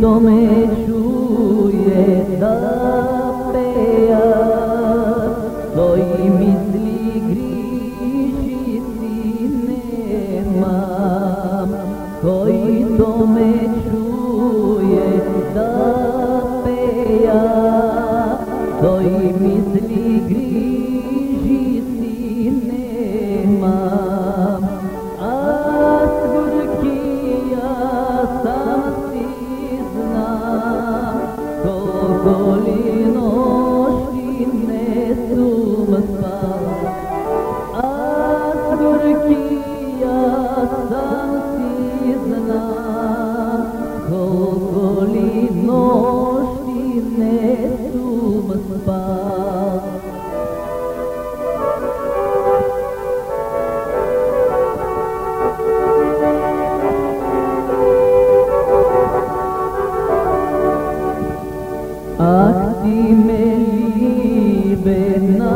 tome čuje da peja To i misli griži si nemam Koji tome No.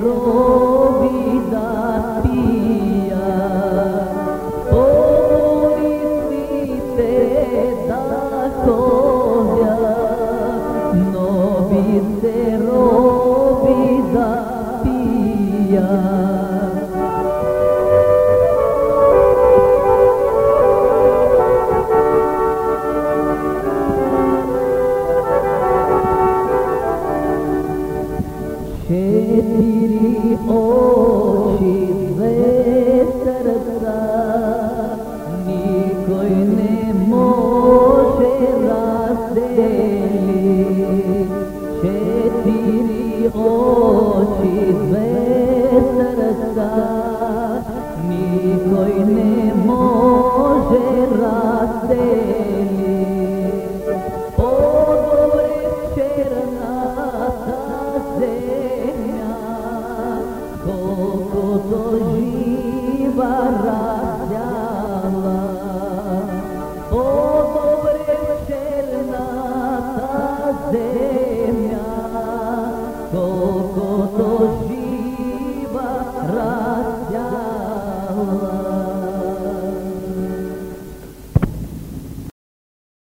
Oh. Oh, she's Oh, she's go.